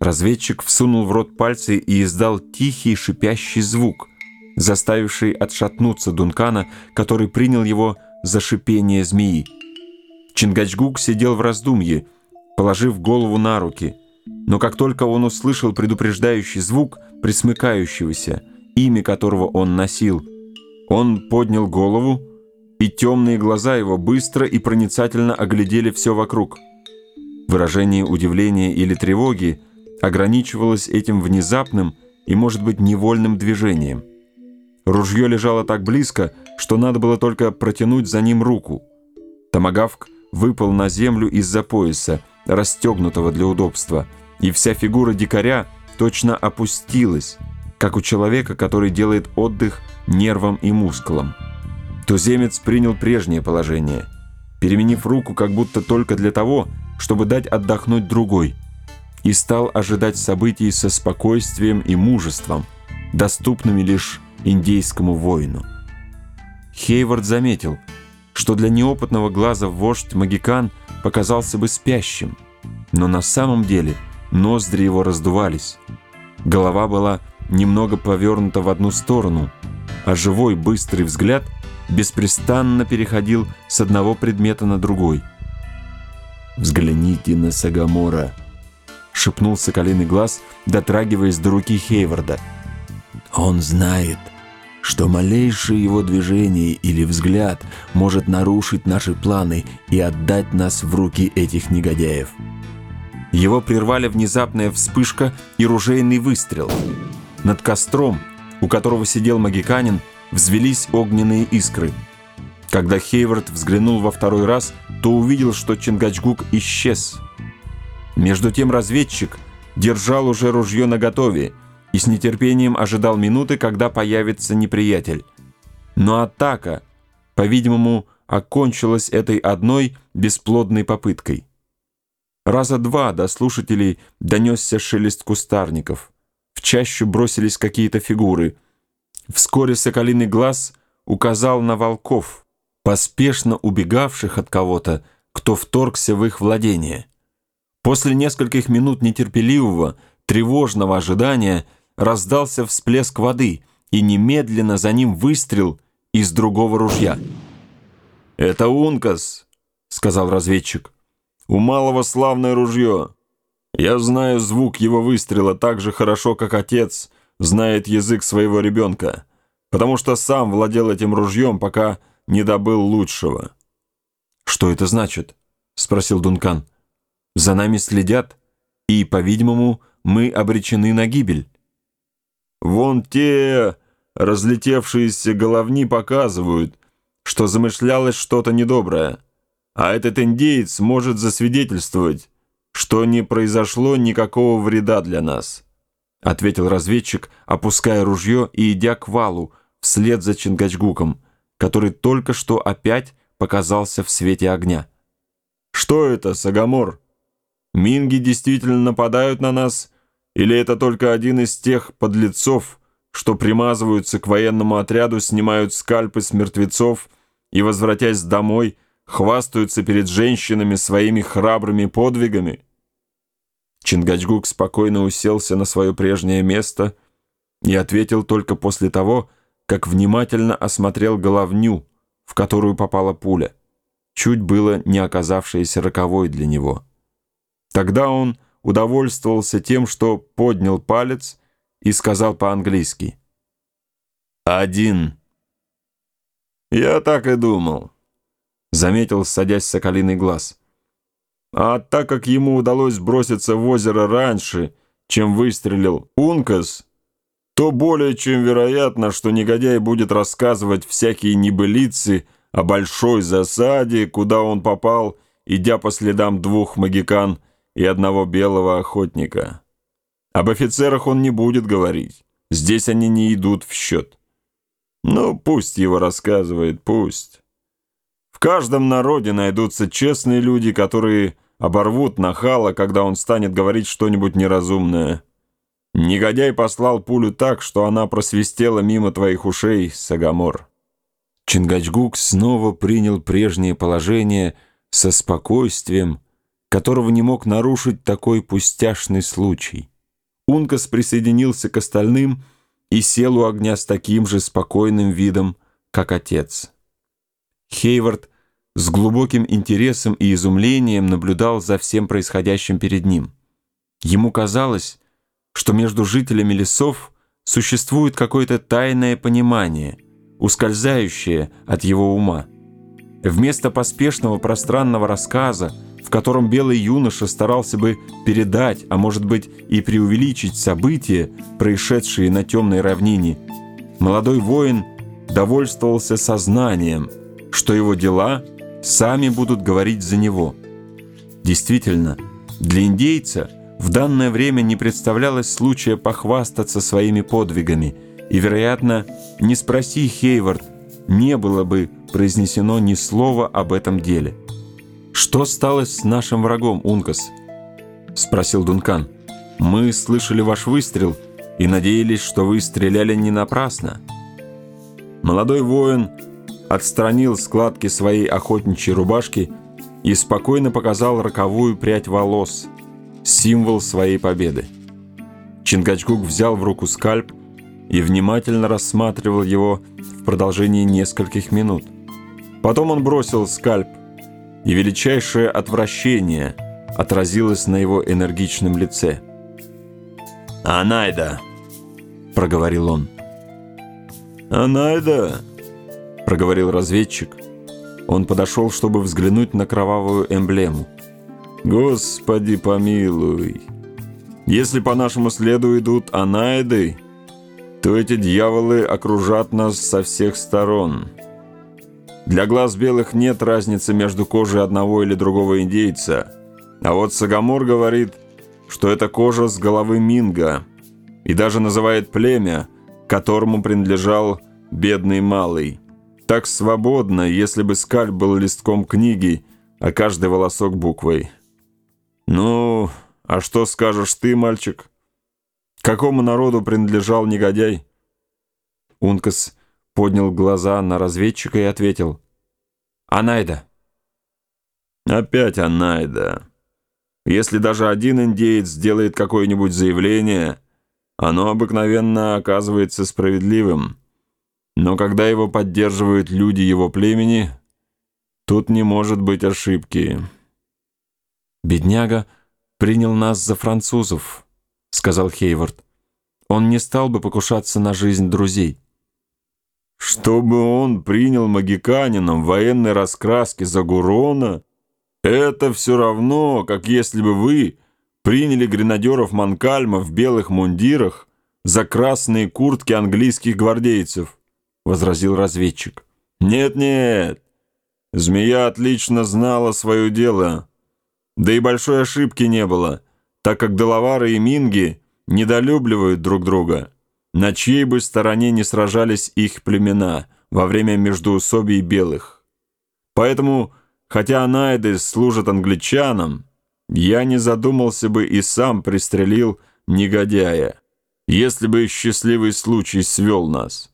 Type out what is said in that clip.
Разведчик всунул в рот пальцы и издал тихий шипящий звук, заставивший отшатнуться Дункана, который принял его за шипение змеи. Чингачгук сидел в раздумье, положив голову на руки, но как только он услышал предупреждающий звук присмыкающегося, имя которого он носил, он поднял голову, и темные глаза его быстро и проницательно оглядели все вокруг. Выражение удивления или тревоги ограничивалось этим внезапным и, может быть, невольным движением. Ружье лежало так близко, что надо было только протянуть за ним руку. Томагавк выпал на землю из-за пояса, расстегнутого для удобства, и вся фигура дикаря точно опустилась, как у человека, который делает отдых нервам и мускулам. Туземец принял прежнее положение, переменив руку как будто только для того, чтобы дать отдохнуть другой, и стал ожидать событий со спокойствием и мужеством, доступными лишь индейскому воину. Хейвард заметил, что для неопытного глаза вождь Магикан показался бы спящим, но на самом деле ноздри его раздувались. Голова была немного повернута в одну сторону, а живой быстрый взгляд беспрестанно переходил с одного предмета на другой. «Взгляните на Сагамора», — шепнул соколиный глаз, дотрагиваясь до руки Хейварда. «Он знает, что малейшее его движение или взгляд может нарушить наши планы и отдать нас в руки этих негодяев». Его прервали внезапная вспышка и ружейный выстрел. Над костром, у которого сидел магиканин, взвелись огненные искры. Когда Хейвард взглянул во второй раз, то увидел, что Чингачгук исчез. Между тем разведчик держал уже ружье наготове и с нетерпением ожидал минуты, когда появится неприятель. Но атака, по-видимому, окончилась этой одной бесплодной попыткой. Раза два до слушателей донесся шелест кустарников. В чащу бросились какие-то фигуры. Вскоре соколиный глаз указал на волков, поспешно убегавших от кого-то, кто вторгся в их владение. После нескольких минут нетерпеливого, тревожного ожидания раздался всплеск воды, и немедленно за ним выстрел из другого ружья. «Это Ункас», — сказал разведчик. «У малого славное ружье. Я знаю звук его выстрела так же хорошо, как отец знает язык своего ребенка, потому что сам владел этим ружьем, пока не добыл лучшего». «Что это значит?» — спросил Дункан. За нами следят, и, по-видимому, мы обречены на гибель. Вон те разлетевшиеся головни показывают, что замышлялось что-то недоброе, а этот индеец может засвидетельствовать, что не произошло никакого вреда для нас», — ответил разведчик, опуская ружье и идя к валу вслед за Чингачгуком, который только что опять показался в свете огня. «Что это, Сагамор?» Минги действительно нападают на нас, или это только один из тех подлецов, что примазываются к военному отряду, снимают скальпы с мертвецов и, возвратясь домой, хвастаются перед женщинами своими храбрыми подвигами? Чингачгук спокойно уселся на свое прежнее место и ответил только после того, как внимательно осмотрел головню, в которую попала пуля, чуть было не оказавшаяся роковой для него. Тогда он удовольствовался тем, что поднял палец и сказал по-английски. «Один». «Я так и думал», — заметил, садясь соколиный глаз. «А так как ему удалось броситься в озеро раньше, чем выстрелил Ункас, то более чем вероятно, что негодяй будет рассказывать всякие небылицы о большой засаде, куда он попал, идя по следам двух магикан — и одного белого охотника. Об офицерах он не будет говорить. Здесь они не идут в счет. Ну, пусть его рассказывает, пусть. В каждом народе найдутся честные люди, которые оборвут нахала, когда он станет говорить что-нибудь неразумное. Негодяй послал пулю так, что она просвистела мимо твоих ушей, Сагамор. Чингачгук снова принял прежнее положение со спокойствием, которого не мог нарушить такой пустяшный случай. Ункас присоединился к остальным и сел у огня с таким же спокойным видом, как отец. Хейвард с глубоким интересом и изумлением наблюдал за всем происходящим перед ним. Ему казалось, что между жителями лесов существует какое-то тайное понимание, ускользающее от его ума. Вместо поспешного пространного рассказа, в котором белый юноша старался бы передать, а может быть и преувеличить события, происшедшие на темной равнине, молодой воин довольствовался сознанием, что его дела сами будут говорить за него. Действительно, для индейца в данное время не представлялось случая похвастаться своими подвигами, и, вероятно, не спроси Хейвард, не было бы произнесено ни слова об этом деле. «Что стало с нашим врагом, Ункас?» — спросил Дункан. «Мы слышали ваш выстрел и надеялись, что вы стреляли не напрасно». Молодой воин отстранил складки своей охотничьей рубашки и спокойно показал роковую прядь волос, символ своей победы. Чингачгук взял в руку скальп и внимательно рассматривал его в продолжении нескольких минут. Потом он бросил скальп и величайшее отвращение отразилось на его энергичном лице. «Анайда!» — проговорил он. «Анайда!» — проговорил разведчик. Он подошел, чтобы взглянуть на кровавую эмблему. «Господи помилуй! Если по нашему следу идут Анайды, то эти дьяволы окружат нас со всех сторон». Для глаз белых нет разницы между кожей одного или другого индейца. А вот Сагамор говорит, что это кожа с головы Минга, и даже называет племя, которому принадлежал бедный малый. Так свободно, если бы скальп был листком книги, а каждый волосок буквой. «Ну, а что скажешь ты, мальчик? Какому народу принадлежал негодяй?» Ункас поднял глаза на разведчика и ответил. «Анайда». «Опять Анайда. Если даже один индеец сделает какое-нибудь заявление, оно обыкновенно оказывается справедливым. Но когда его поддерживают люди его племени, тут не может быть ошибки». «Бедняга принял нас за французов», — сказал Хейвард. «Он не стал бы покушаться на жизнь друзей». Чтобы он принял магиканином военной раскраски за Гурона, это все равно, как если бы вы приняли гренадеров Манкальма в белых мундирах за красные куртки английских гвардейцев, — возразил разведчик. Нет-нет, змея отлично знала свое дело, да и большой ошибки не было, так как Делавары и Минги недолюбливают друг друга на чьей бы стороне не сражались их племена во время междоусобий белых. Поэтому, хотя Анайды служат англичанам, я не задумался бы и сам пристрелил негодяя, если бы счастливый случай свел нас.